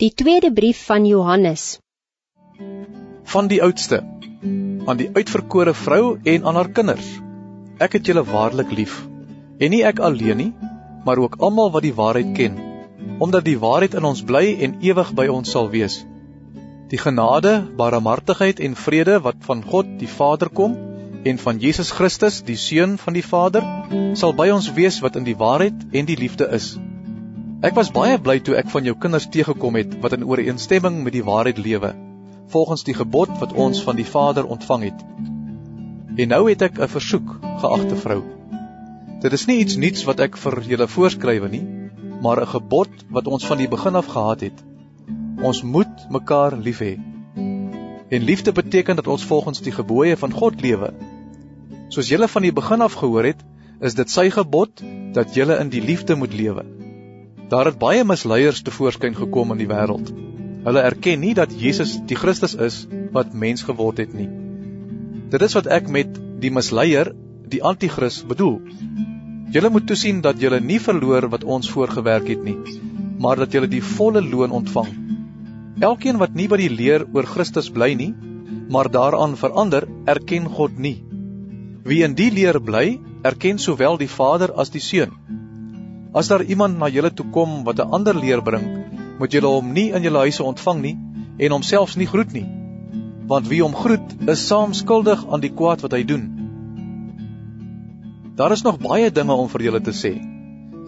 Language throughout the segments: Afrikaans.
Die tweede brief van Johannes. Van die oudste aan die uitverkore vrou en aan haar kinders. Ek het julle waarlik lief. En nie ek alleen nie, maar ook almal wat die waarheid ken, omdat die waarheid in ons bly en ewig by ons sal wees. Die genade, barmhartigheid en vrede wat van God die Vader kom en van Jesus Christus, die seun van die Vader, sal by ons wees wat in die waarheid en die liefde is. Ek was baie bly toe ek van jou kinders teëgekom het wat in ooreenstemming met die waarheid lewe, volgens die gebod wat ons van die Vader ontvang het. En nou het ek 'n versoek, geagte vrou. Dit is nie iets nuuts wat ek vir julle voorskrywe nie, maar 'n gebod wat ons van die begin af gehad het. Ons moet mekaar lief hê. En liefde beteken dat ons volgens die gebooie van God lewe. Soos julle van die begin af gehoor het, is dit sy gebod dat julle in die liefde moet lewe. Daar het baie misleiers te voorskyn gekom in die wêreld. Hulle erken nie dat Jesus die Christus is wat mens geword het nie. Dit is wat ek met die misleier, die anti-kris bedoel. Julle moet toesien dat julle nie verloor wat ons voorgewerk het nie, maar dat julle die volle loon ontvang. Elkeen wat nie by die leer oor Christus bly nie, maar daaraan verander, erken God nie. Wie in die leer bly, erken sowel die Vader as die Seun. As daar iemand na julle toe kom wat 'n ander leer bring, moet julle hom nie in julle huise ontvang nie en homself nie groet nie. Want wie hom groet, is saam skuldig aan die kwaad wat hy doen. Daar is nog baie dinge om vir julle te sê.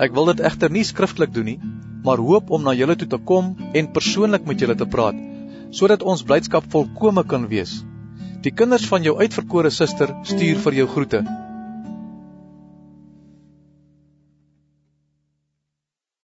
Ek wil dit egter nie skriftelik doen nie, maar hoop om na julle toe te kom en persoonlik met julle te praat, sodat ons blydskap volkome kan wees. Die kinders van jou uitverkore suster stuur vir jou groete.